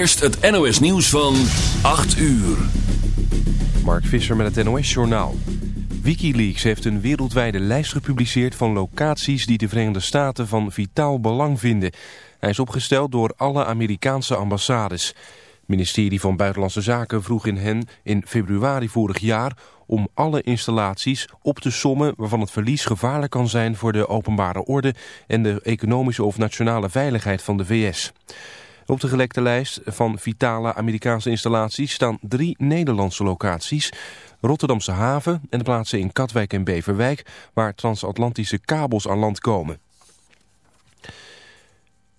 eerst het NOS nieuws van 8 uur. Mark Visser met het NOS Journaal. Wikileaks heeft een wereldwijde lijst gepubliceerd van locaties die de Verenigde Staten van vitaal belang vinden. Hij is opgesteld door alle Amerikaanse ambassades. Het ministerie van Buitenlandse Zaken vroeg in hen in februari vorig jaar om alle installaties op te sommen waarvan het verlies gevaarlijk kan zijn voor de openbare orde en de economische of nationale veiligheid van de VS. Op de gelekte lijst van vitale Amerikaanse installaties staan drie Nederlandse locaties. Rotterdamse haven en de plaatsen in Katwijk en Beverwijk waar transatlantische kabels aan land komen.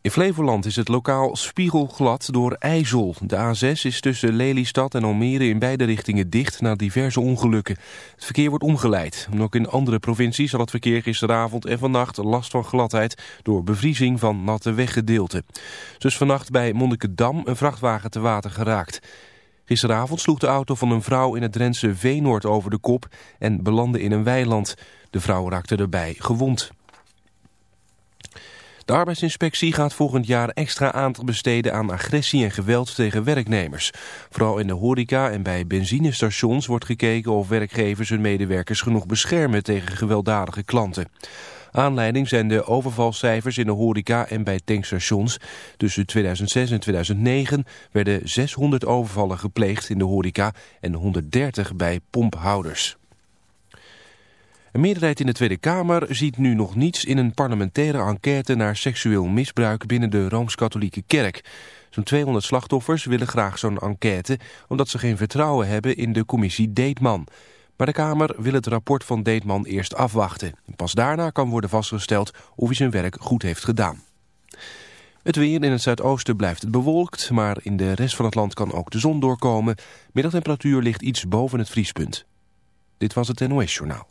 In Flevoland is het lokaal spiegelglad door ijzel. De A6 is tussen Lelystad en Almere in beide richtingen dicht na diverse ongelukken. Het verkeer wordt omgeleid. Ook in andere provincies had het verkeer gisteravond en vannacht last van gladheid door bevriezing van natte weggedeelten. Dus vannacht bij Monnikendam een vrachtwagen te water geraakt. Gisteravond sloeg de auto van een vrouw in het Drentse Veenoord over de kop en belandde in een weiland. De vrouw raakte erbij gewond. De arbeidsinspectie gaat volgend jaar extra aandacht besteden aan agressie en geweld tegen werknemers. Vooral in de horeca en bij benzinestations wordt gekeken of werkgevers hun medewerkers genoeg beschermen tegen gewelddadige klanten. Aanleiding zijn de overvalcijfers in de horeca en bij tankstations. Tussen 2006 en 2009 werden 600 overvallen gepleegd in de horeca en 130 bij pomphouders. Een meerderheid in de Tweede Kamer ziet nu nog niets in een parlementaire enquête naar seksueel misbruik binnen de Rooms-Katholieke Kerk. Zo'n 200 slachtoffers willen graag zo'n enquête omdat ze geen vertrouwen hebben in de commissie Deetman. Maar de Kamer wil het rapport van Deetman eerst afwachten. Pas daarna kan worden vastgesteld of hij zijn werk goed heeft gedaan. Het weer in het zuidoosten blijft bewolkt, maar in de rest van het land kan ook de zon doorkomen. Middagtemperatuur ligt iets boven het vriespunt. Dit was het NOS Journaal.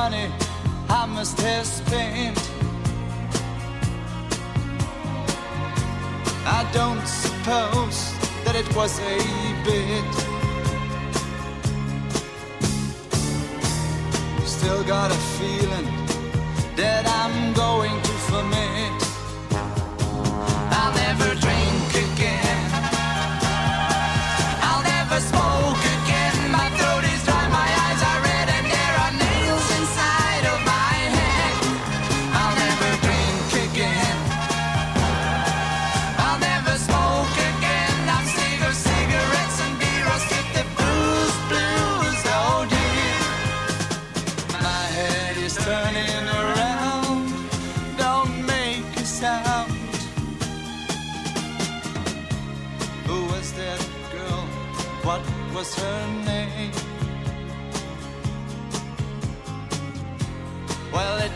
money I must have spent. I don't suppose that it was a bit. Still got a feeling that I'm going to vomit. I'll never drink.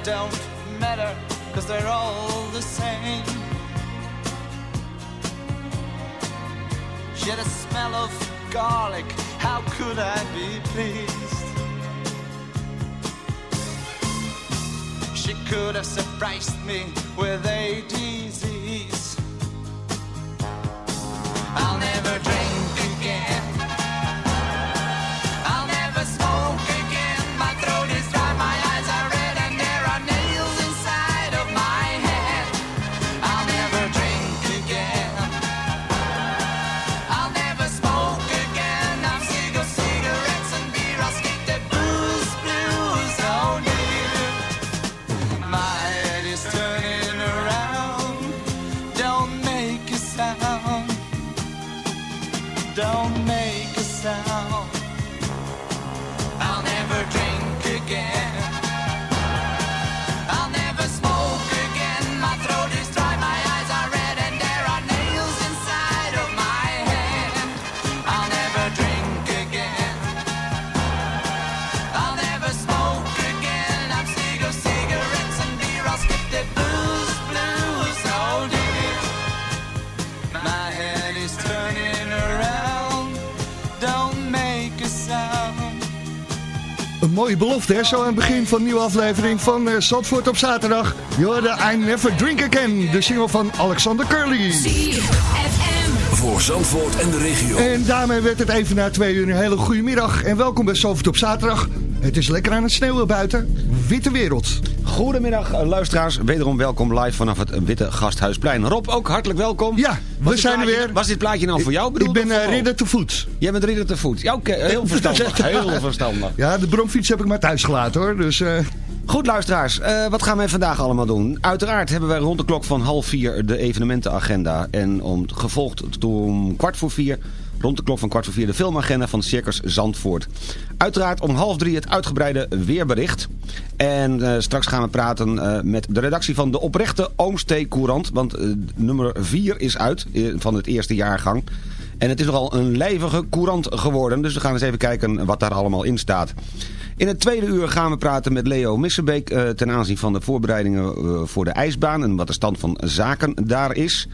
don't matter, cause they're all the same. She had a smell of garlic, how could I be pleased? She could have surprised me with AD. Mooie belofte, hè? Zo aan het begin van een nieuwe aflevering van uh, Zandvoort op zaterdag. Je hoorde I Never Drink Again, de single van Alexander Curly. Voor Zandvoort en de regio. En daarmee werd het even na twee uur een hele goede middag. En welkom bij Zandvoort op zaterdag. Het is lekker aan het sneeuwen buiten. Witte wereld. Goedemiddag eh, luisteraars, wederom welkom live vanaf het Witte Gasthuisplein. Rob, ook hartelijk welkom. Ja, we zijn er weer. Was dit plaatje nou voor jou Ik bedoeld? ben of eh, ridder te voet. Jij bent ridder te voet. Ja, oké, heel verstandig. heel verstandig. Ja, de bromfiets heb ik maar thuis gelaten hoor. Dus eh, Goed luisteraars, wat gaan wij vandaag allemaal doen? Uiteraard hebben wij rond de klok van half vier de evenementenagenda. En om, gevolgd om kwart voor vier, rond de klok van kwart voor vier, de filmagenda van Circus Zandvoort. Uiteraard om half drie het uitgebreide weerbericht. En eh, straks gaan we praten eh, met de redactie van de oprechte Oomstee Courant. Want eh, nummer vier is uit van het eerste jaargang. En het is nogal een lijvige courant geworden. Dus we gaan eens even kijken wat daar allemaal in staat. In het tweede uur gaan we praten met Leo Missenbeek ten aanzien van de voorbereidingen voor de ijsbaan en wat de stand van zaken daar is.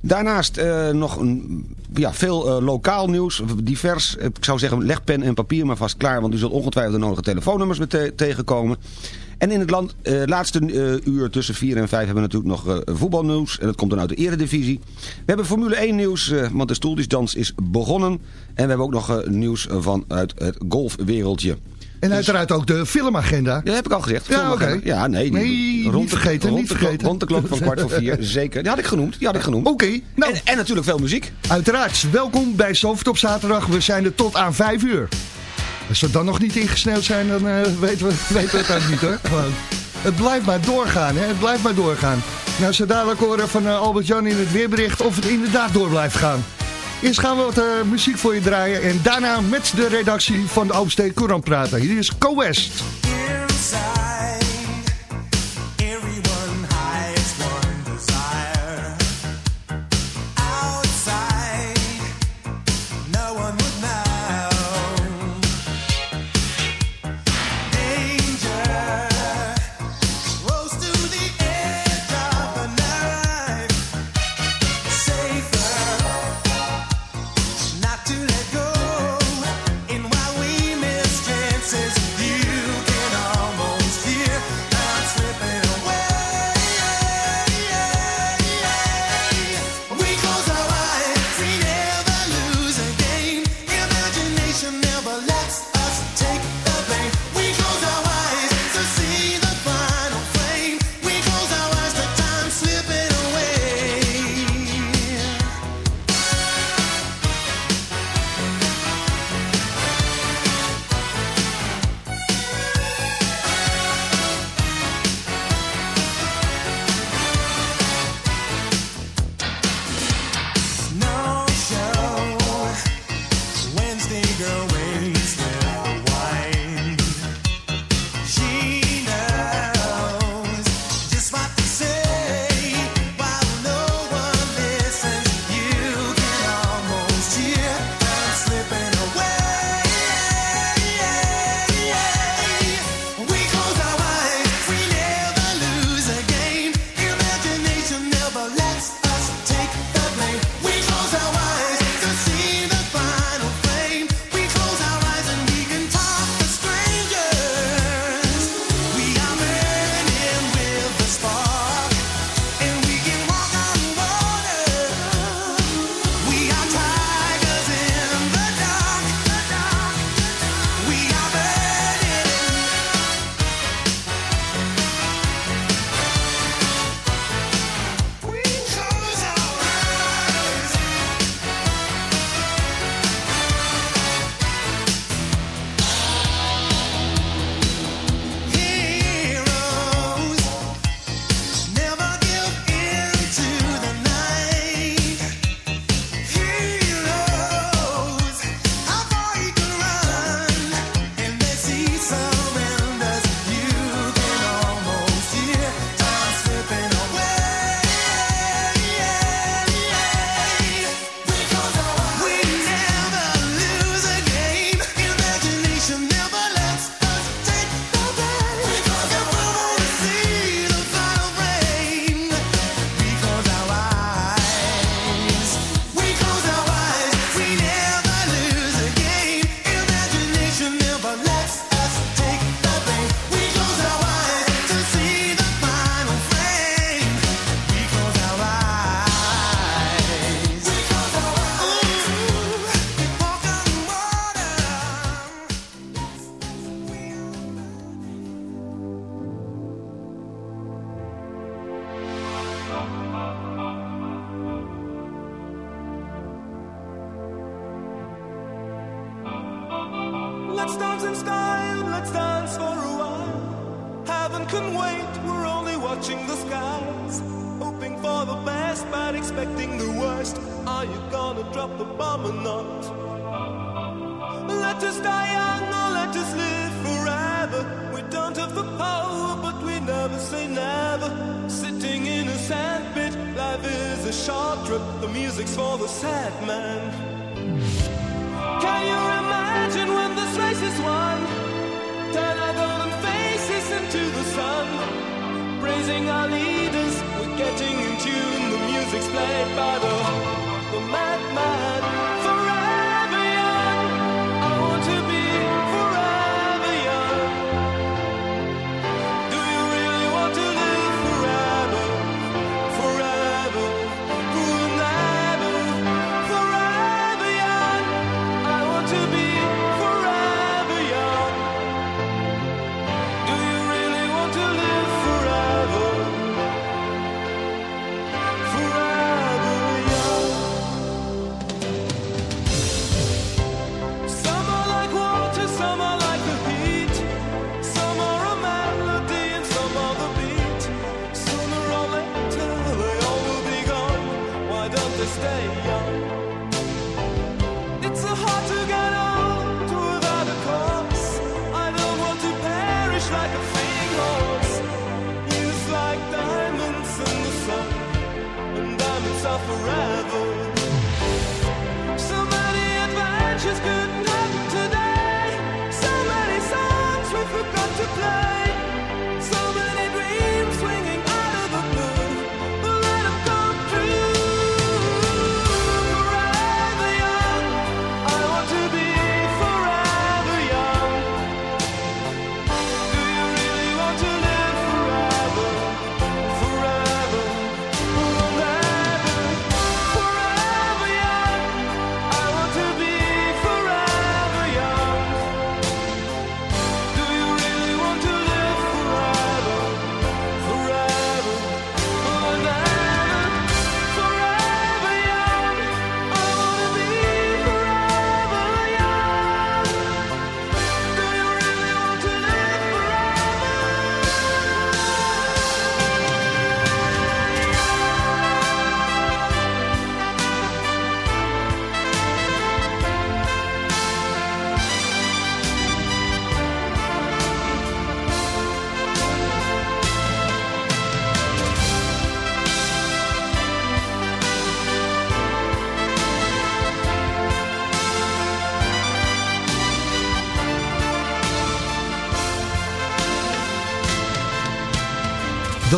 Daarnaast nog een, ja, veel eh, lokaal nieuws, divers. Ik zou zeggen, leg pen en papier maar vast klaar, want u zult ongetwijfeld de nodige telefoonnummers te- tegenkomen. En in het land, eh, laatste eh, uur tussen 4 en 5 hebben we natuurlijk nog eh, voetbalnieuws. En dat komt dan uit de eredivisie. We hebben Formule 1 nieuws, eh, want de stoeldiensdans is begonnen. En we hebben ook nog eh, nieuws vanuit het golfwereldje. En uiteraard ook de filmagenda. Dat heb ik al gezegd. Ja, oké. Ja, nee. die- Nee, niet vergeten, rond niet de klok- vergeten. Rond de klok van kwart voor vier, zeker. Die had ik genoemd. Die had ik genoemd. Oké, nou, En, en natuurlijk veel muziek. uiteraard. Welkom bij Zandvoort op zaterdag. We zijn er tot aan vijf uur. Als we dan nog niet ingesneeuwd zijn, dan eh, weten, we, weten we het ook niet hoor. Gewoon. Het blijft maar doorgaan, hè? Het blijft maar doorgaan. Nou, zo dadelijk horen van eh, Albert-Jan in het weerbericht of het inderdaad door blijft gaan. Eerst gaan we wat eh, muziek voor je draaien en daarna met de redactie van de Oomstee Courant praten. Hier is Co West.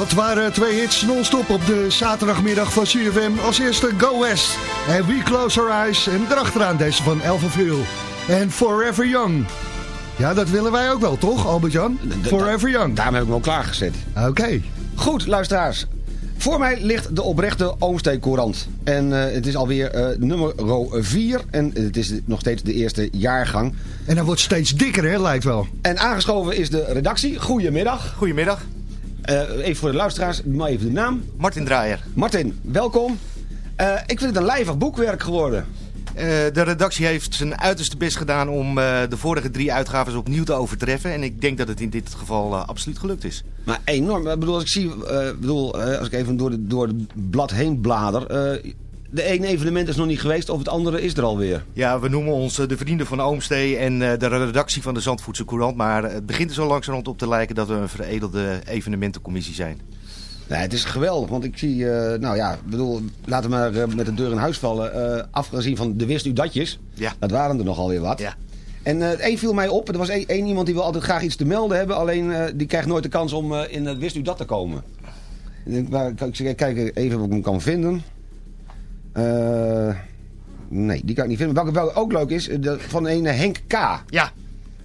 Dat waren twee hits non-stop op de zaterdagmiddag van CFM. Als eerste Go West en We Close Our Eyes. En erachteraan deze van Elvenville en Forever Young. Ja, dat willen wij ook wel, toch, Albert-Jan? Forever Young. Daarom heb ik hem al klaargezet. Oké. Goed, luisteraars. Voor mij ligt de oprechte Oomstee Courant. En eh, het is alweer eh, nummer 4. En het is nog steeds de eerste jaargang. En dat wordt steeds dikker, hè, lijkt wel. En aangeschoven is de redactie. Goedemiddag. Goedemiddag, even voor de luisteraars, maar even de naam. Martin Draaier. Martin, welkom. Eh, ik vind het een lijvig boekwerk geworden. Eh, de redactie heeft zijn uiterste best gedaan om eh, de vorige drie uitgaves opnieuw te overtreffen. En ik denk dat het in dit geval eh, absoluut gelukt is. Maar enorm. Ik bedoel, als ik zie, eh, bedoel, eh, als ik even door, de, door het blad heen blader. Eh, de ene evenement is nog niet geweest, of het andere is er alweer. Ja, we noemen ons eh, de vrienden van Oomstee en eh, de redactie van de Zandvoortse Courant. Maar het begint er zo langzamerhand op te lijken dat we een veredelde evenementencommissie zijn. Nee, het is geweldig, want ik zie, eh, nou ja, bedoel, laten we maar eh, met de deur in huis vallen. Eh, afgezien van de wist u datjes, Ja. dat waren er nogal weer wat. Ja. En eh één viel mij op, er was één, iemand die wil altijd graag iets te melden hebben, alleen eh, die krijgt nooit de kans om eh, in het wist u dat te komen. Ik waar, kan ik kijk even of ik hem kan vinden. Eh, nee, die kan ik niet vinden. Welke wel ook leuk is, eh, de, van een Henk K. Ja,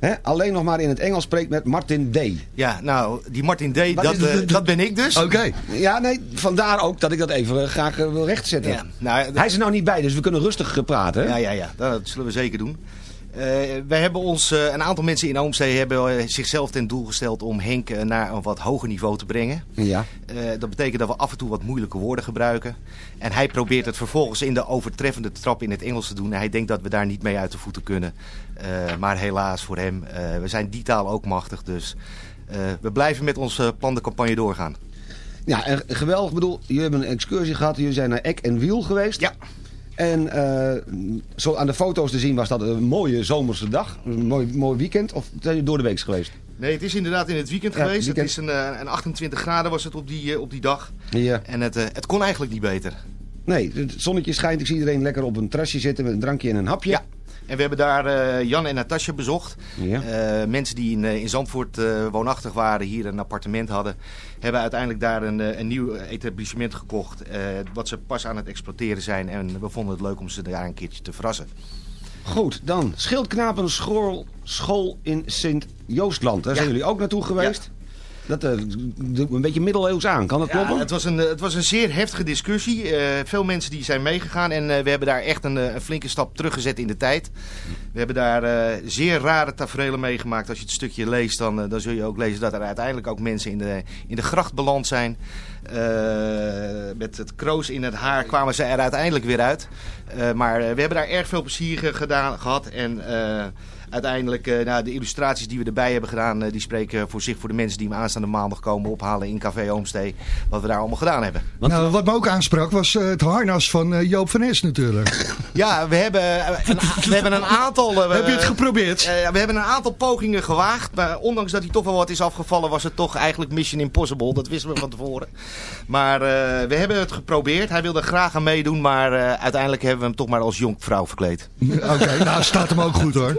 Hè? Alleen nog maar in het Engels spreekt met Martin D. ja nou, die Martin D, dat, eh, dat ben ik dus. Oké. Ja, nee, vandaar ook dat ik dat even graag wil rechtzetten. Ja, nou, Hij is er nou niet bij, dus we kunnen rustig praten. Ja, ja, ja, dat zullen we zeker doen. Eh, wij hebben ons, eh, een aantal mensen in Oomstee hebben eh, zichzelf ten doel gesteld om Henk naar een wat hoger niveau te brengen. Ja. Dat betekent dat we af en toe wat moeilijke woorden gebruiken. En hij probeert het vervolgens in de overtreffende trap in het Engels te doen. En hij denkt dat we daar niet mee uit de voeten kunnen. Maar helaas voor hem, we zijn die taal ook machtig. Dus we blijven met onze plan de campagne doorgaan. Ja, en geweldig. Ik bedoel, jullie hebben een excursie gehad. Jullie zijn naar Eck en Wiel geweest. Ja. En eh, zo aan de foto's te zien was dat een mooie zomerse dag. Een mooi, mooi weekend. Of zijn jullie door de week geweest? Nee, het is inderdaad in het weekend Ja, geweest. weekend. Het is een, eh, een 28 graden was het op die, eh, op die dag. Ja. En het, eh, het kon eigenlijk niet beter. Nee, het zonnetje schijnt. Ik zie iedereen lekker op een terrasje zitten met een drankje en een hapje. Ja. En we hebben daar eh, Jan en Natasja bezocht. Ja. Eh, mensen die in, eh, in Zandvoort woonachtig waren, hier een appartement hadden, hebben uiteindelijk daar een, een nieuw etablissement gekocht. wat ze pas aan het exploiteren zijn. En we vonden het leuk om ze daar een keertje te verrassen. Goed, dan Schildknapen school, school in Sint-Joostland. Daar zijn jullie ook naartoe geweest. Dat eh, doet me een beetje middeleeuws aan. Kan dat Ja, kloppen? het, was een, eh, het was een zeer heftige discussie. Eh, veel mensen die zijn meegegaan en we hebben daar echt een, een flinke stap teruggezet in de tijd. We hebben daar zeer rare tafereelen meegemaakt. Als je het stukje leest, dan, dan zul je ook lezen dat er uiteindelijk ook mensen in de, in de gracht beland zijn. Met het kroos in het haar kwamen ze er uiteindelijk weer uit. Maar we hebben daar erg veel plezier ge- gedaan, gehad en... Uiteindelijk, eh, nou, de illustraties die we erbij hebben gedaan, eh, die spreken voor zich voor de mensen die me aanstaande maandag komen ophalen in Café Oomstee. Wat we daar allemaal gedaan hebben. Nou, wat me ook aansprak was eh, het harnas van Joop van Es natuurlijk. Ja, we hebben, een, we hebben een aantal... Heb je het geprobeerd? eh, we hebben een aantal pogingen gewaagd. Maar ondanks dat hij toch wel wat is afgevallen, was het toch eigenlijk Mission Impossible. Dat wisten we van tevoren. Maar eh, we hebben het geprobeerd. Hij wilde graag aan meedoen, maar eh, uiteindelijk hebben we hem toch maar als jonkvrouw verkleed. Oké, nou staat hem ook goed hoor.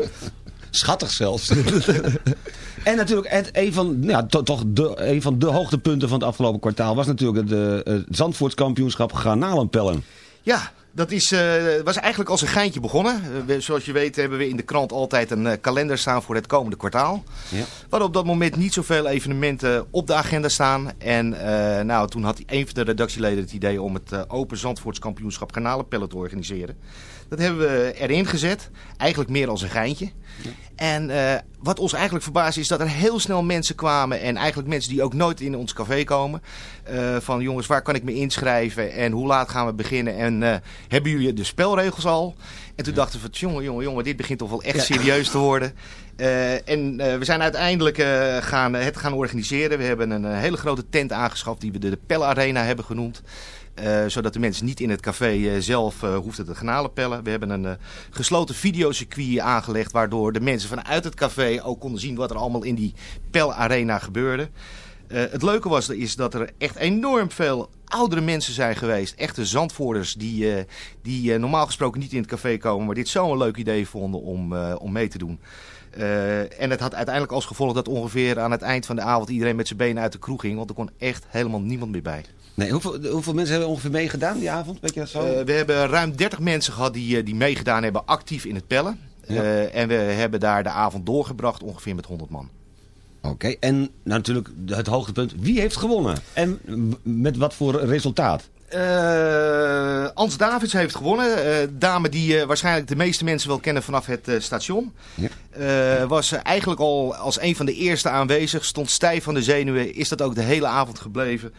Schattig zelfs. en natuurlijk, het, een, van, ja, to- toch de, een van de hoogtepunten van het afgelopen kwartaal... was natuurlijk het, het Zandvoortskampioenschap Garnalenpellen. Ja, dat is, eh, was eigenlijk als een geintje begonnen. Eh, zoals je weet hebben we in de krant altijd een eh, kalender staan voor het komende kwartaal. Ja. We hadden op dat moment niet zoveel evenementen op de agenda staan. En nou, toen had een van de redactieleden het idee om het Open Zandvoortskampioenschap Garnalenpellen te organiseren. Dat hebben we erin gezet. Eigenlijk meer als een geintje. En eh, wat ons eigenlijk verbaasde is dat er heel snel mensen kwamen. En eigenlijk mensen die ook nooit in ons café komen. eh, van jongens, waar kan ik me inschrijven? En hoe laat gaan we beginnen? En eh, hebben jullie de spelregels al? En toen dachten we, van, jongen, jongen, jongen, dit begint toch wel echt serieus te worden. En we zijn uiteindelijk gaan, het gaan organiseren. We hebben een hele grote tent aangeschaft die we de, de Pel Arena hebben genoemd. Eh, zodat de mensen niet in het café eh, zelf eh, hoefden te granalen pellen. We hebben een gesloten videocircuit aangelegd. Waardoor de mensen vanuit het café ook konden zien wat er allemaal in die Pel Arena gebeurde. Het leuke was is dat er echt enorm veel oudere mensen zijn geweest. Echte zandvoerders die, die normaal gesproken niet in het café komen. Maar dit zo'n leuk idee vonden om, om mee te doen. En het had uiteindelijk als gevolg dat ongeveer aan het eind van de avond iedereen met zijn benen uit de kroeg ging. Want er kon echt helemaal niemand meer bij. Nee, hoeveel, hoeveel mensen hebben ongeveer meegedaan die avond? Weet je dat zo? Eh, we hebben ruim 30 mensen gehad die, eh, die meegedaan hebben actief in het pellen. Ja. Eh, en we hebben daar de avond doorgebracht ongeveer met 100 man. Oké, en natuurlijk het hoogtepunt. Wie heeft gewonnen? En met wat voor resultaat? Eh Ans Davids heeft gewonnen. Dame die waarschijnlijk de meeste mensen wel kennen vanaf het station. Ja. Was eigenlijk al als een van de eerste aanwezig. Stond stijf van de zenuwen. Is dat ook de hele avond gebleven.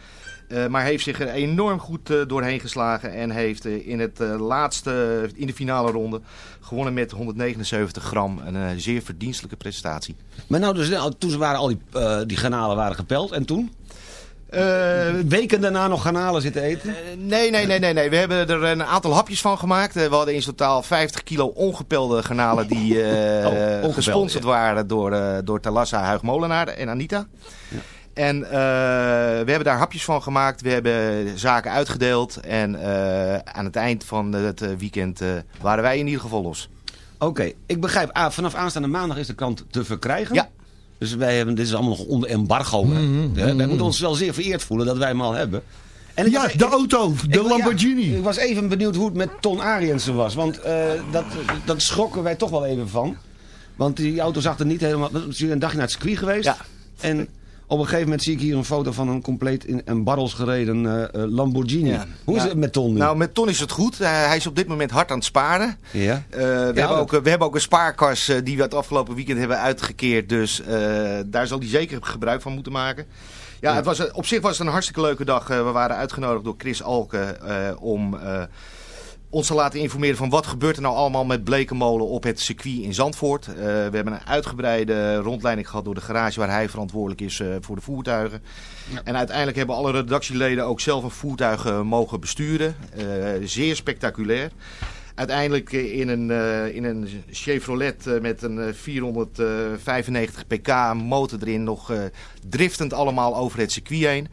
Eh, maar heeft zich er enorm goed eh, doorheen geslagen. En heeft eh, in het laatste, in de finale ronde, gewonnen met 179 gram. Een zeer verdienstelijke prestatie. Maar nou, dus, nou, toen waren al die, die garnalen waren gepeld. En toen? Weken daarna nog garnalen zitten eten? Nee, nee, nee, nee, nee. We hebben er een aantal hapjes van gemaakt. We hadden in totaal 50 kilo ongepelde garnalen die Oh, ongepeld, gesponsord ja. waren door, door Talassa, Huig Molenaar en Anita. En eh, we hebben daar hapjes van gemaakt. We hebben zaken uitgedeeld. En eh, aan het eind van het eh, weekend eh, waren wij in ieder geval los. Oké, ik begrijp. Ah, vanaf aanstaande maandag is de krant te verkrijgen. Ja. Dus wij hebben, dit is allemaal nog onder embargo. Hè, Wij moeten ons wel zeer vereerd voelen dat wij hem al hebben. En Ja, was- de auto, de ik- Lamborghini. ja, ik was even benieuwd hoe het met Ton Ariensen was. Want eh, dat, dat schrokken wij toch wel even van. Want die auto zag er niet helemaal... Was jullie een dagje naar het circuit geweest? Ja. En Op een gegeven moment zie ik hier een foto van een compleet in een barrels gereden eh, eh, Lamborghini. Ja. Hoe is Ja. het met Ton nu? Nou, met Ton is het goed. Hij is op dit moment hard aan het sparen. ja? Eh, we, hebben dat- ook, we hebben ook een spaarkas die we het afgelopen weekend hebben uitgekeerd. Dus daar zal hij zeker gebruik van moeten maken. Ja, Het was, op zich was het een hartstikke leuke dag. We waren uitgenodigd door Chris Alken om ons te laten informeren van wat gebeurt er nou allemaal met Blekenmolen op het circuit in Zandvoort. Eh, we hebben een uitgebreide rondleiding gehad door de garage waar hij verantwoordelijk is eh, voor de voertuigen. En uiteindelijk hebben alle redactieleden ook zelf een voertuig eh, mogen besturen. Zeer spectaculair. Uiteindelijk in een, in een Chevrolet met een eh, 495 pk motor erin nog driftend allemaal over het circuit heen.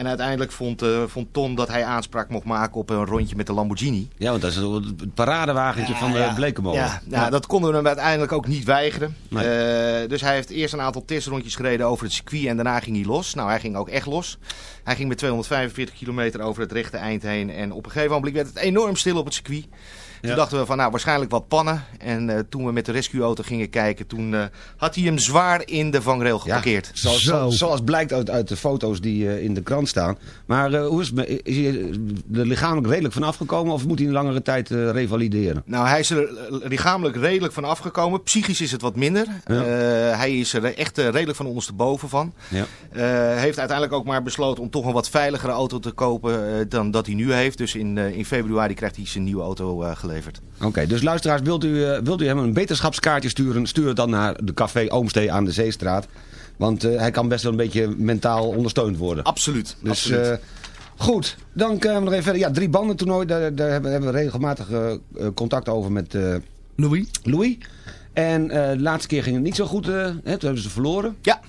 En uiteindelijk vond, eh, vond Ton dat hij aanspraak mocht maken op een rondje met de Lamborghini. ja, want dat is het paradewagentje van de ja. Blekenmolen. Ja, ja, dat konden we hem uiteindelijk ook niet weigeren. Nee. Eh, dus hij heeft eerst een aantal testrondjes gereden over het circuit en daarna ging hij los. Nou, hij ging ook echt los. Hij ging met 245 kilometer over het rechte eind heen. En op een gegeven moment werd het enorm stil op het circuit. Toen Ja. dachten we van, nou, waarschijnlijk wat pannen. En eh, toen we met de rescueauto gingen kijken, toen eh, had hij hem zwaar in de vangrail geparkeerd. Zoals, Zo. zoals blijkt uit, uit de foto's die eh, in de krant staan. Maar eh, hoe is, het met- is hij er lichamelijk redelijk van afgekomen of moet hij een langere tijd eh, revalideren? Nou, hij is er lichamelijk redelijk van afgekomen. Psychisch is het wat minder. Ja. Eh, hij is er echt redelijk van ondersteboven van. Ja. Eh, heeft uiteindelijk ook maar besloten om toch een wat veiligere auto te kopen dan dat hij nu heeft. Dus in, eh, in februari krijgt hij zijn nieuwe auto eh, geleverd. Oké, dus luisteraars, wilt u, eh, wilt u hem een beterschapskaartje sturen? Stuur het dan naar de café Oomstee aan de Zeestraat. Want eh, hij kan best wel een beetje mentaal ondersteund worden. Absoluut. Dus absoluut. eh, goed, dan kunnen we nog even verder. Ja, drie banden toernooi, daar, daar hebben, we regelmatig contact over met Louis? Louis. En de laatste keer ging het niet zo goed, hè, toen hebben ze verloren. ja,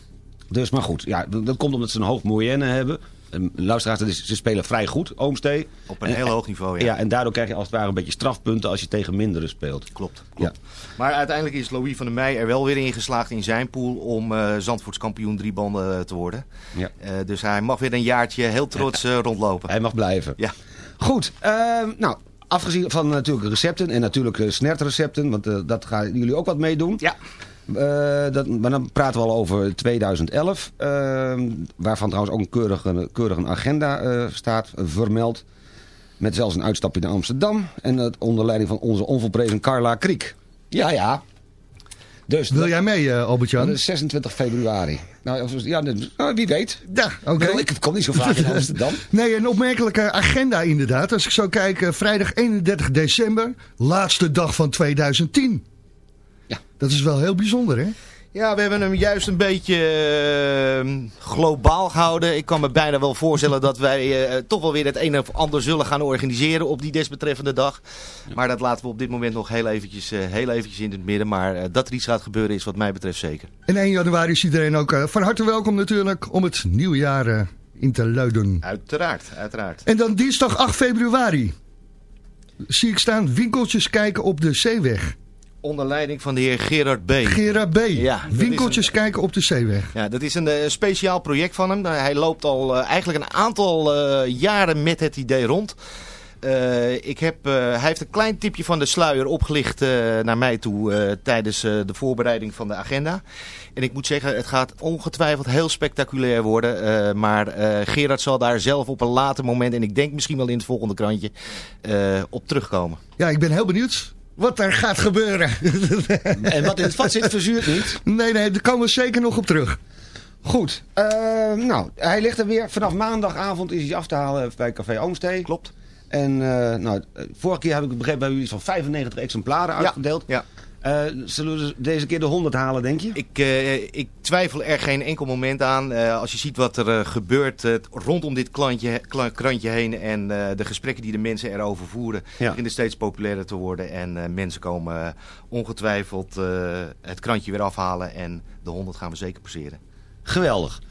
Dus, maar goed, ja, dat, dat komt omdat ze een hoog moyenne hebben. En luisteraars, dat is, ze spelen vrij goed, Oomstee. op een En- heel hoog niveau. Ja, Ja. en daardoor krijg je als het ware een beetje strafpunten als je tegen mindere speelt. Klopt, Ja. Maar uiteindelijk is Louis van der Meij er wel weer in geslaagd in zijn pool om eh Zandvoorts kampioen drie banden eh, te worden. Ja. Eh, dus hij mag weer een jaartje heel trots rondlopen. Hij mag blijven. Ja. Goed, ehm, nou, afgezien van natuurlijk recepten en natuurlijk snertrecepten, want dat gaan jullie ook wat meedoen. Ja. Eh, dat, maar dan praten we al over 2011, ehm, waarvan trouwens ook een keurige, keurige agenda eh, staat eh, vermeld. Met zelfs een uitstapje naar Amsterdam en dat onder leiding van onze onvolprezen Carla Kriek. Ja, ja. Dus Wil dat- jij mee, dat Albert-Jan? is 26 februari. Nou, ja, nou, wie weet. Ja, oké. Ik, ik kom niet zo vaak in Amsterdam. Nee, een opmerkelijke agenda inderdaad. Als ik zo kijk, vrijdag 31 december, laatste dag van 2010. Dat is wel heel bijzonder, hè? Ja, we hebben hem juist een beetje eh, globaal gehouden. Ik kan me bijna wel voorstellen dat wij eh, toch wel weer het een of ander zullen gaan organiseren op die desbetreffende dag. Maar dat laten we op dit moment nog heel eventjes, eh, heel eventjes in het midden. Maar eh, dat er iets gaat gebeuren is wat mij betreft zeker. En 1 januari is iedereen ook eh, van harte welkom natuurlijk om het nieuwe jaar eh, in te luiden. Uiteraard, uiteraard. En dan dinsdag 8 februari. Zie ik staan, winkeltjes kijken op de zeeweg. Onder leiding van de heer Gerard B. Gerard B. Ja, winkeltjes een- kijken op de zeeweg. Ja, dat is een eh, speciaal project van hem. Hij loopt al eh, eigenlijk een aantal eh, jaren met het idee rond. Ik heb, hij heeft een klein tipje van de sluier opgelicht naar mij toe tijdens de voorbereiding van de agenda. En ik moet zeggen, het gaat ongetwijfeld heel spectaculair worden. maar Gerard zal daar zelf op een later moment, en ik denk misschien wel in het volgende krantje, op terugkomen. Ja, ik ben heel benieuwd wat er gaat gebeuren. En wat in het vat zit, verzuurt niet. nee, nee, daar komen we zeker nog op terug. Goed. eh, nou, hij ligt er weer. Vanaf maandagavond is hij af te halen bij Café Oomstee. Klopt. En uh, nou, vorige keer heb ik begrepen bij jullie van 95 exemplaren uitgedeeld. Ja. Uh, zullen we deze keer de 100 halen, denk je? Ik, uh, ik twijfel er geen enkel moment aan. Uh, als je ziet wat er uh, gebeurt rondom dit klantje, krantje heen en de gesprekken die de mensen erover voeren, ja. beginnen steeds populairder te worden. En mensen komen ongetwijfeld het krantje weer afhalen en de 100 gaan we zeker passeren. Geweldig.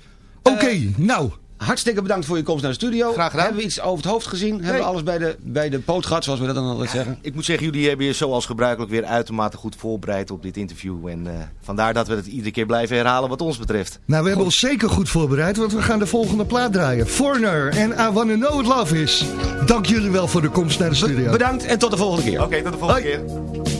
Oké, okay, nou... Hartstikke bedankt voor je komst naar de studio. Graag gedaan. Hebben we iets over het hoofd gezien? Nee. Hebben we alles bij de, bij de poot gehad, zoals we dat dan altijd zeggen? Ik moet zeggen, jullie hebben je zoals gebruikelijk weer uitermate goed voorbereid op dit interview. En uh, vandaar dat we het iedere keer blijven herhalen wat ons betreft. Nou, we goed. hebben ons zeker goed voorbereid, want we gaan de volgende plaat draaien. Foreigner en I Wanna Know What Love Is. Dank jullie wel voor de komst naar de studio. Bedankt en tot de volgende keer. Oké, okay, tot de volgende Hoi. keer.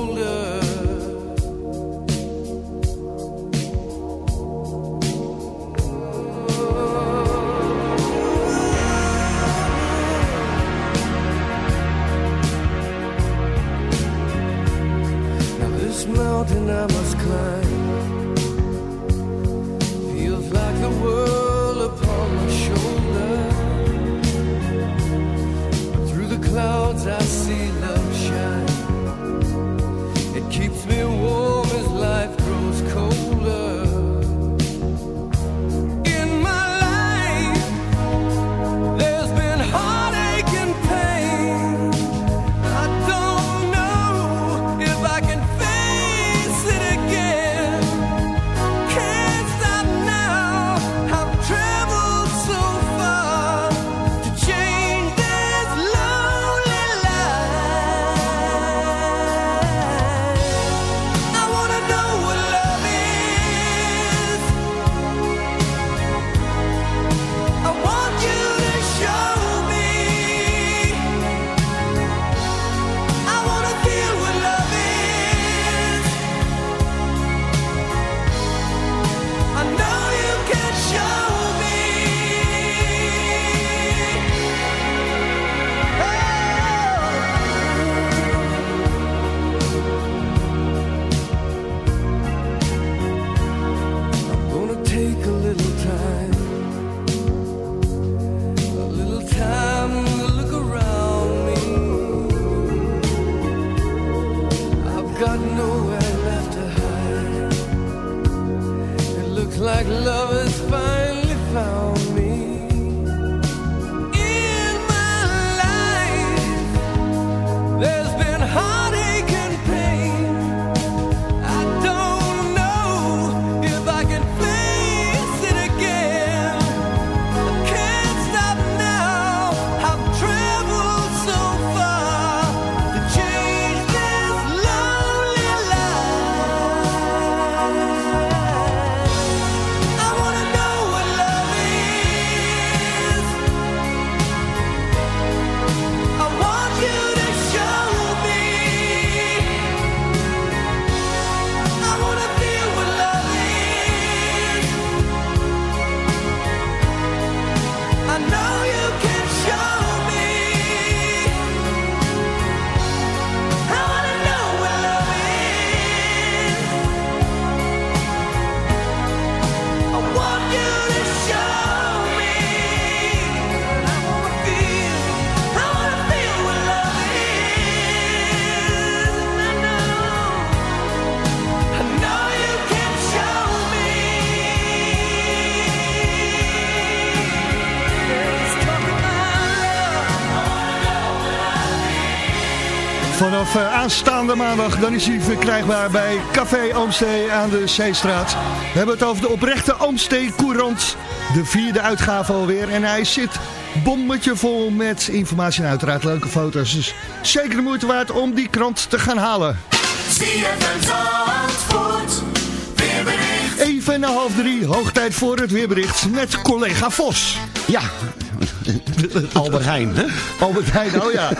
Vanaf eh, aanstaande maandag dan is hij verkrijgbaar bij Café Oomstee aan de Zeestraat. We hebben het over de oprechte Oomstee Courant. De vierde uitgave alweer. En hij zit bommetje vol met informatie en uiteraard leuke foto's. Dus zeker de moeite waard om die krant te gaan halen. Even na half drie, hoog tijd voor het weerbericht met collega Vos. Ja, Albert Heijn. Hè? Albert Heijn, oh ja.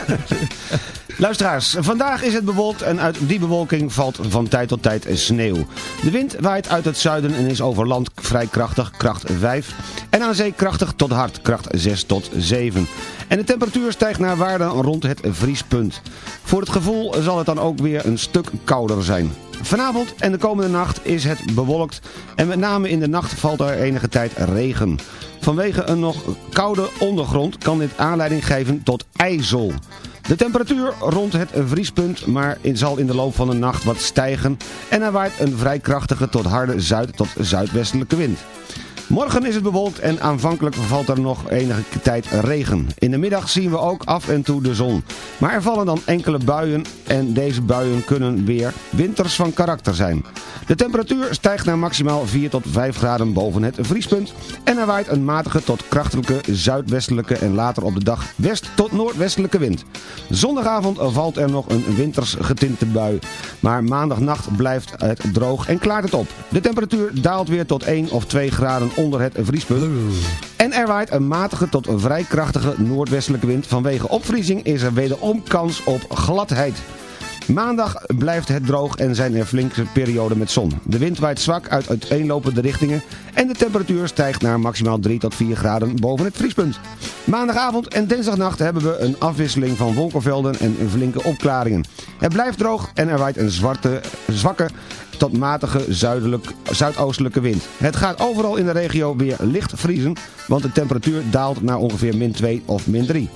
Luisteraars, vandaag is het bewolkt en uit die bewolking valt van tijd tot tijd sneeuw. De wind waait uit het zuiden en is over land vrij krachtig, kracht 5. En aan zee krachtig tot hard, kracht 6 tot 7. En de temperatuur stijgt naar waarde rond het vriespunt. Voor het gevoel zal het dan ook weer een stuk kouder zijn. Vanavond en de komende nacht is het bewolkt en met name in de nacht valt er enige tijd regen. Vanwege een nog koude ondergrond kan dit aanleiding geven tot ijzel. De temperatuur rond het vriespunt, maar zal in de loop van de nacht wat stijgen en er waait een vrij krachtige tot harde zuid- tot zuidwestelijke wind. Morgen is het bewolkt en aanvankelijk valt er nog enige tijd regen. In de middag zien we ook af en toe de zon. Maar er vallen dan enkele buien en deze buien kunnen weer winters van karakter zijn. De temperatuur stijgt naar maximaal 4 tot 5 graden boven het vriespunt. En er waait een matige tot krachtige zuidwestelijke en later op de dag west tot noordwestelijke wind. Zondagavond valt er nog een winters getinte bui. Maar maandagnacht blijft het droog en klaart het op. De temperatuur daalt weer tot 1 of 2 graden onder het vriespunt. En er waait een matige tot vrij krachtige noordwestelijke wind. Vanwege opvriezing is er wederom kans op gladheid. Maandag blijft het droog en zijn er flinke perioden met zon. De wind waait zwak uit uiteenlopende richtingen en de temperatuur stijgt naar maximaal 3 tot 4 graden boven het vriespunt. Maandagavond en dinsdagnacht hebben we een afwisseling van wolkenvelden en flinke opklaringen. Het blijft droog en er waait een zwarte, zwakke tot matige zuidelijk, zuidoostelijke wind. Het gaat overal in de regio weer licht vriezen, want de temperatuur daalt naar ongeveer min 2 of min 3.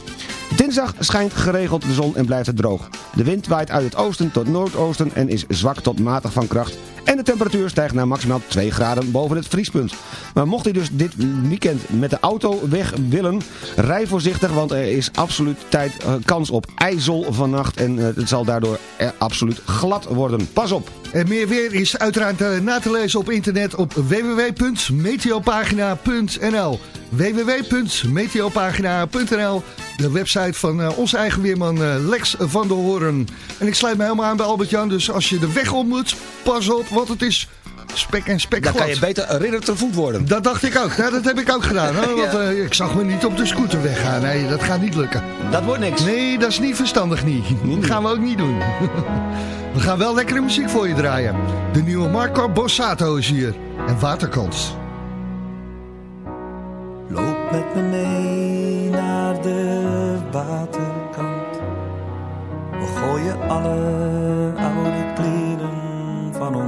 Dinsdag schijnt geregeld de zon en blijft het droog. De wind waait uit het oosten tot noordoosten en is zwak tot matig van kracht. En de temperatuur stijgt naar maximaal 2 graden boven het vriespunt. Maar mocht u dus dit weekend met de auto weg willen, rij voorzichtig, want er is absoluut tijd, eh, kans op ijzel vannacht. En eh, het zal daardoor absoluut glad worden. Pas op! En meer weer is uiteraard eh, na te lezen op internet op www.meteopagina.nl www.meteopagina.nl De website van onze eigen weerman Lex van der Hoorn. En ik sluit me helemaal aan bij Albert-Jan, dus als je de weg om moet, pas op, want het is spek en spek Dan glad. kan je beter ridder te voet worden. Dat dacht ik ook. Nou, dat heb ik ook gedaan. Hoor, want uh, ik zag me niet op de scooter weggaan. Nee, dat gaat niet lukken. Dat wordt niks. Nee, dat is niet verstandig niet. Dat gaan we ook niet doen. We gaan wel lekkere muziek voor je draaien. De nieuwe Marco Bossato is hier. En Waterkans. Loop met me mee naar de waterkant. We gooien alle oude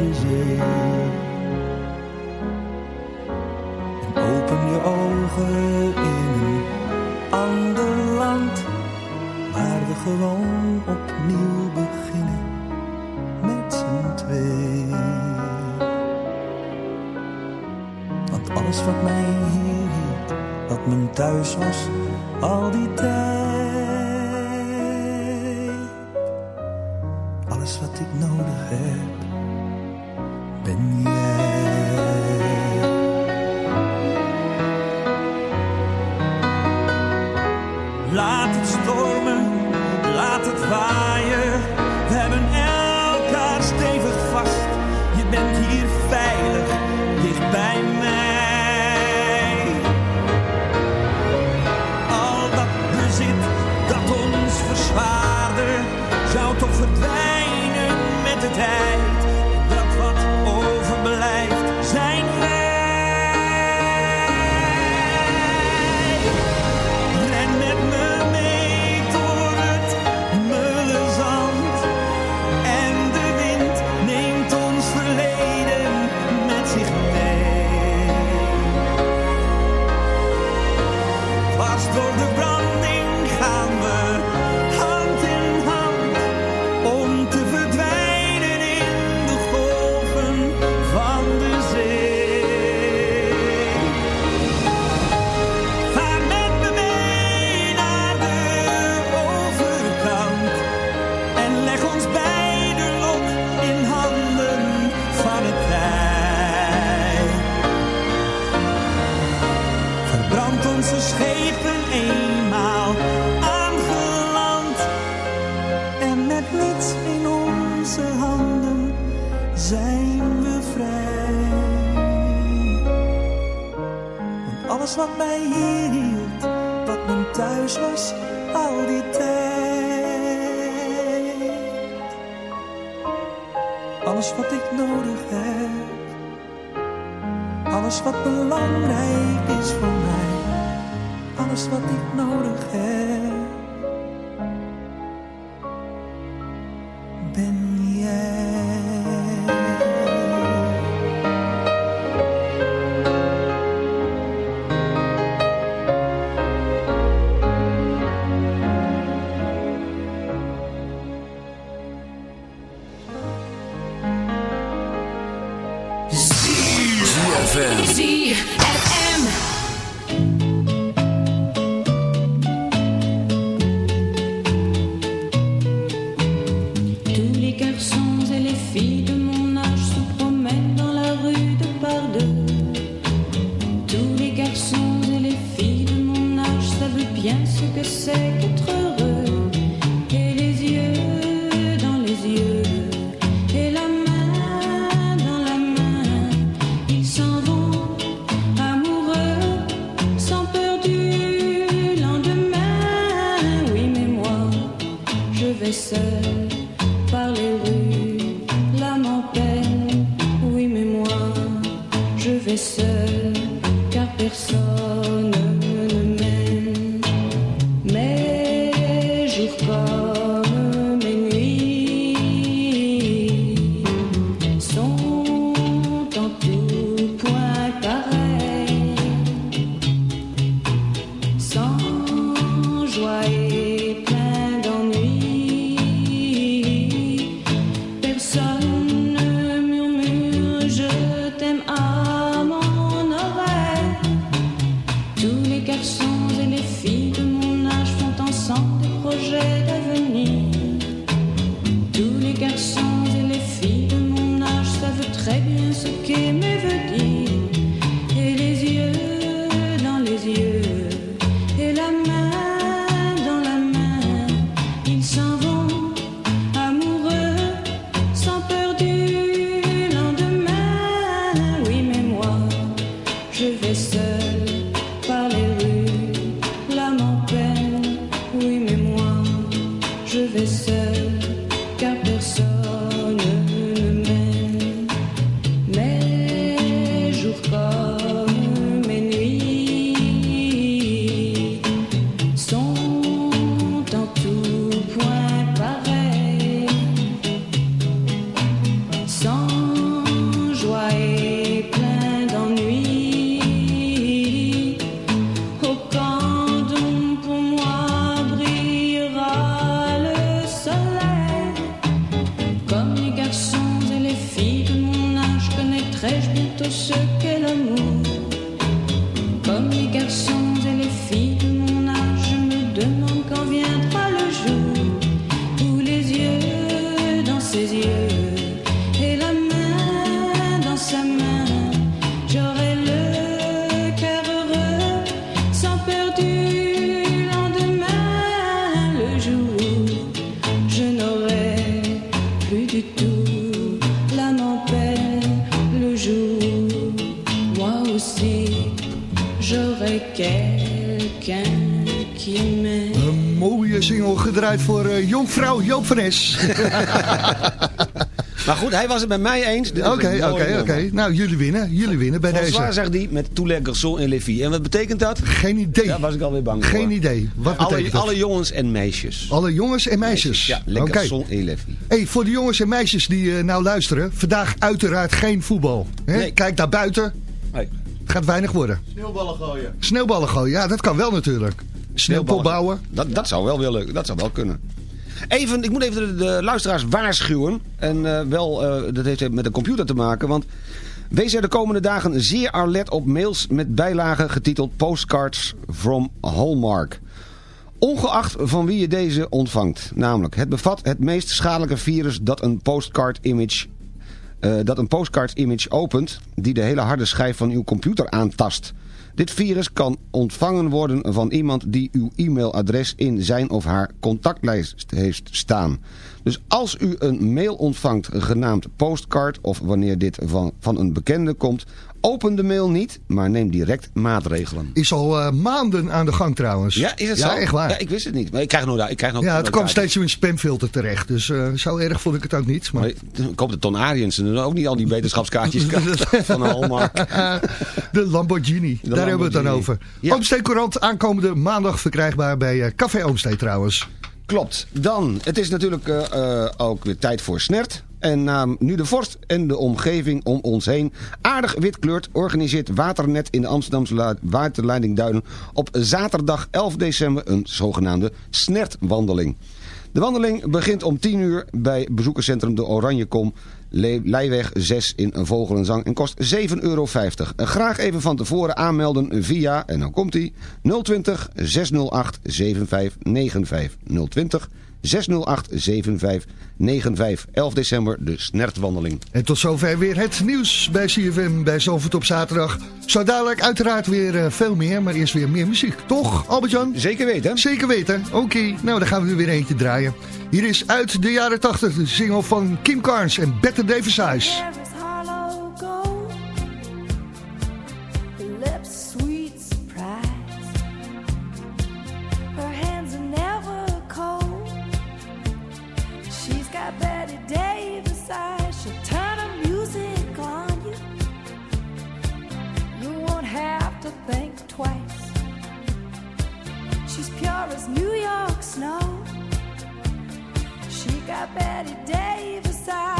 En open je ogen in een ander land. Waar we gewoon opnieuw beginnen met z'n twee. Want alles wat mij hier hield, wat mijn thuis was, al die tijd. Alles wat ik nodig heb, ben jij. Met niets in onze handen zijn we vrij. Want alles wat mij hier hield, wat mijn thuis was, al die tijd. Alles wat ik nodig heb, alles wat belangrijk is alles wat ik nodig heb. Du tout l'âme en peine, le jour où moi aussi j'aurai quelqu'un qui m'aime. Een mooie single gedraaid voor eh, jonkvrouw Joop van Es. Maar goed, hij was het met mij eens. Oké, oké, oké. Nou, jullie winnen. Jullie winnen bij François deze. zegt die met Tous les garçons et les filles. En wat betekent dat? Geen idee. Daar was ik alweer bang voor. Geen idee. Wat Alle, betekent dat? alle jongens en meisjes. Alle jongens en meisjes. Ja, garçons et les filles. Hey, voor de jongens en meisjes die eh, nou luisteren. Vandaag uiteraard geen voetbal. Hè? Nee. Kijk naar buiten. Hey. Het gaat weinig worden. Sneeuwballen gooien. Sneeuwballen gooien. Ja, dat kan wel natuurlijk. Sneeuwpop bouwen. Dat, dat zou wel weer leuk. Dat zou wel kunnen. Even, ik moet even de, luisteraars waarschuwen. En eh, wel, eh, dat heeft met de computer te maken. Want wees er de komende dagen zeer alert op mails met bijlagen getiteld Postcards from Hallmark. Ongeacht van wie je deze ontvangt. Namelijk, het bevat het meest schadelijke virus dat een postcard image eh, dat een postcard image opent die de hele harde schijf van uw computer aantast. Dit virus kan ontvangen worden van iemand die uw e-mailadres in zijn of haar contactlijst heeft staan. Dus als u een mail ontvangt genaamd postcard of wanneer dit van, van een bekende komt, Open de mail niet, maar neem direct maatregelen. Is al eh, maanden aan de gang trouwens. Ja, is het ja, zo? echt waar. Ja, ik wist het niet. Maar ik krijg nog, ik krijg nog Ja, het kwam steeds in een spamfilter terecht. Dus eh, zo erg vond ik het ook niet. Maar... Maar ik hoop dat Ton Ariensen dan ook niet al die wetenschapskaartjes van Hallmark. De Lamborghini, daar hebben we het dan over. Ja. Oomstee Courant aankomende maandag verkrijgbaar bij eh, Café Oomstee trouwens. Klopt. Dan, het is natuurlijk ook weer tijd voor snert. En na nu de vorst en de omgeving om ons heen aardig wit kleurt... organiseert Waternet in de Amsterdamse la- waterleidingduinen... op zaterdag 11 december een zogenaamde snertwandeling. De wandeling begint om 10 uur bij bezoekerscentrum De Oranjekom... Le- Leiweg 6 in Vogelenzang en kost 7,50 euro. Graag even van tevoren aanmelden via, en dan komt hij, 020 608 7595. 020 608 7595. 11 december, de snertwandeling. En tot zover weer het nieuws bij CFM bij Zalvoort op zaterdag. Zo dadelijk uiteraard weer eh, veel meer, maar eerst weer meer muziek. Toch, Albert-Jan? Zeker weten. Zeker weten. Oké, nou dan gaan we er weer eentje draaien. Hier is uit de jaren 80 de single van Kim Carnes en Better Davis Eyes. New York snow. She got Betty Davis eyes.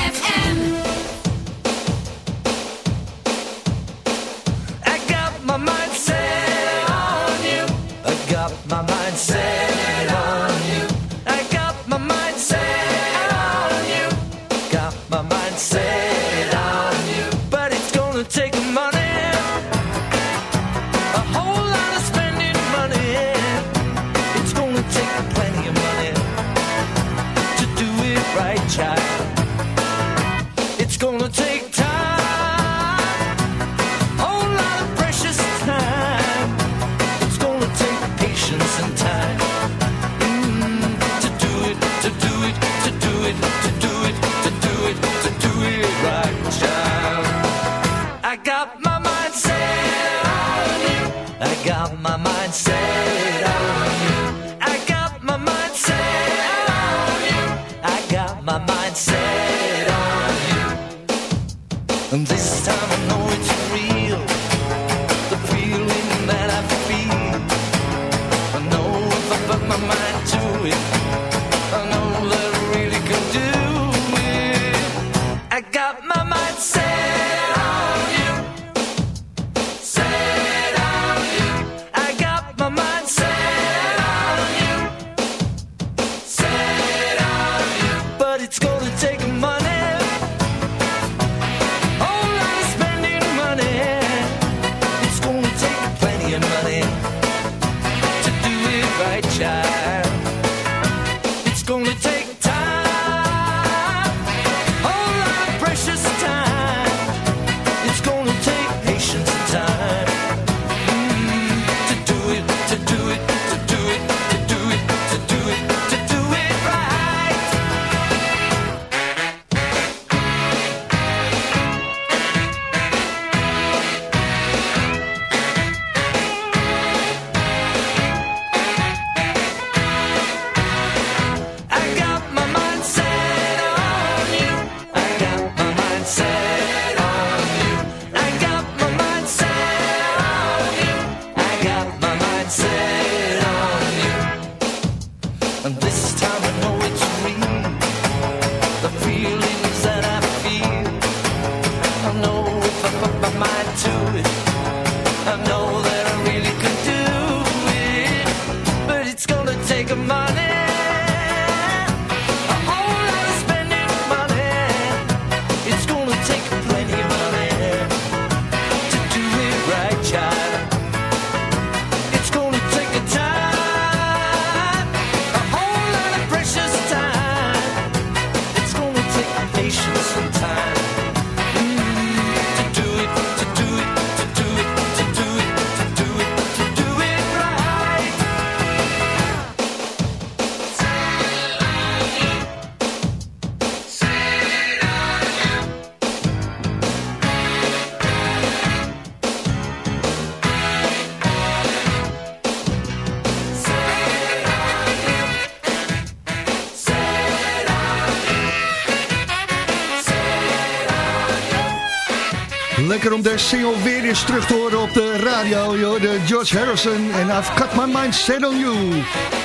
Lekker om de single weer eens terug te horen op de radio. De George Harrison en I've cut my mind set on you.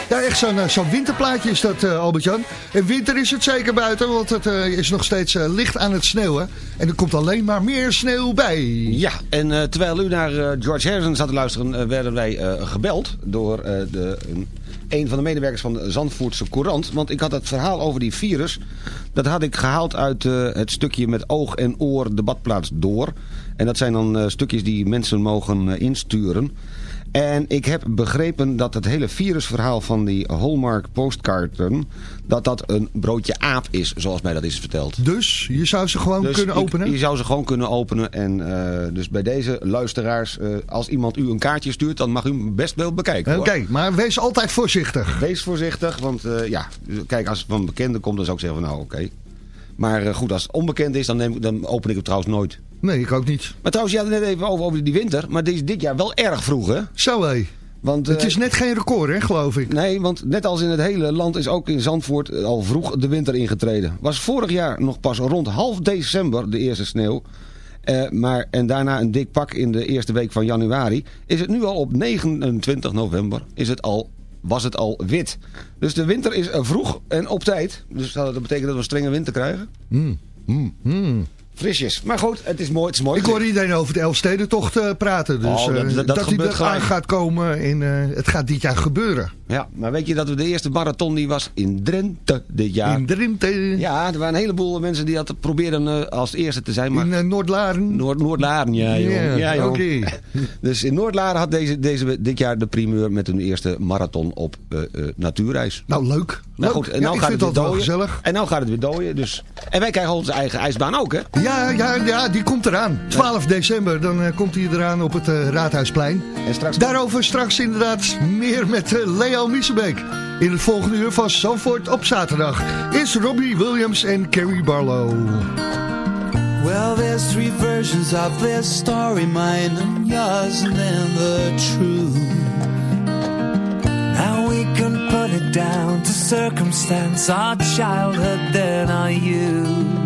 Ja, echt zo'n eh, zo'n winterplaatje is dat, eh, Albert-Jan. En winter is het zeker buiten, want het eh, is nog steeds licht aan het sneeuwen. En er komt alleen maar meer sneeuw bij. Ja, en terwijl u naar George Harrison zat te luisteren, werden wij gebeld door de, een, van de medewerkers van de Zandvoortse Courant. Want ik had het verhaal over die virus, dat had ik gehaald uit het stukje met oog en oor de badplaats door. En dat zijn dan eh, stukjes die mensen mogen eh, insturen. En ik heb begrepen dat het hele virusverhaal van die Hallmark postkaarten... dat dat een broodje aap is, zoals mij dat is verteld. Dus je zou ze gewoon Dus kunnen ik- openen? Je zou ze gewoon kunnen openen. En eh, dus bij deze luisteraars, als iemand u een kaartje stuurt... dan mag u hem best wel bekijken. Oké, maar wees altijd voorzichtig. Wees voorzichtig, want ja, kijk, als het van bekende komt... dan zou ik zeggen van nou, oké. Maar goed, als het onbekend is, dan, neem, ik- dan open ik hem trouwens nooit. Nee, ik ook niet. Maar trouwens, je had het net even over, over die winter. Maar dit is dit jaar wel erg vroeg, hè? Zo hé. Want, Het eh, is net geen record, hè, geloof ik. Nee, want net als in het hele land is ook in Zandvoort eh, al vroeg de winter ingetreden. Was vorig jaar nog pas rond half december de eerste sneeuw. Eh, maar, en daarna een dik pak in de eerste week van januari. Is het nu al op 29 november is het al, was het al wit. Dus de winter is vroeg en op tijd. Dus dat dat betekent dat we een strenge winter krijgen. Hmm, hmm, hmm. Frisjes. Maar goed, het is mooi. Het is mooi. Ik hoor iedereen over de Elfstedentocht eh praten. Dus Oh, dat- eh, dat- dat hij gebeurt er aan gaat komen. En, eh, het gaat dit jaar gebeuren. Ja, maar weet je dat we de eerste marathon die was in Drenthe dit jaar? In Drenthe, Ja, er waren een heleboel mensen die dat probeerden eh, als eerste te zijn. Maar in Noord-Laren. Noord Noordlaren, ja joh. Ja, ja, joh. oké. Dus in Noordlaren had deze, deze, dit jaar de primeur met hun eerste marathon op natuurreis. Nou, leuk. Nou Leuk. goed, en Ja, nou ik gaat vind het weer wel dooien. gezellig. En nou gaat het weer dooien. Dus. En wij krijgen onze eigen ijsbaan ook, hè? Ja, ja, ja, die komt eraan. 12 december, dan eh, komt hij eraan op het eh, Raadhuisplein. En straks... Daarover straks inderdaad meer met eh, Leo Miesebeek. In het volgende uur van Zandvoort op zaterdag is Robbie Williams en Carrie Barlow. Well, there's three versions of this story, mine and yours, and then the truth. Now we can put it down to circumstance, our childhood, then our youth.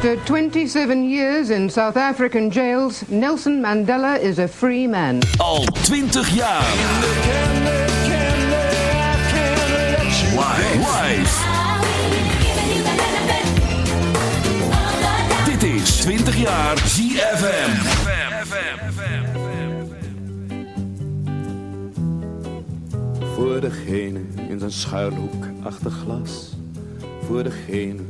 After 27 years in South African jails, Nelson Mandela is a free man. Al 20 jaar. Live. Dit is 20 jaar ZFM. Voor degene in zijn schuilhoek achter glas. Voor degene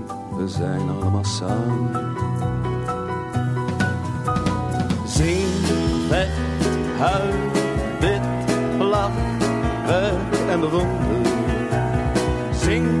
we zijn allemaal samen. Zing, vecht, huil, bid, lach, werk en bewonder. Zing,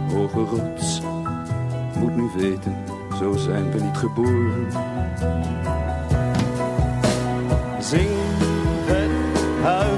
hoge rots. Moet nu weten, zo zijn we niet geboren. Zing, vet, huil,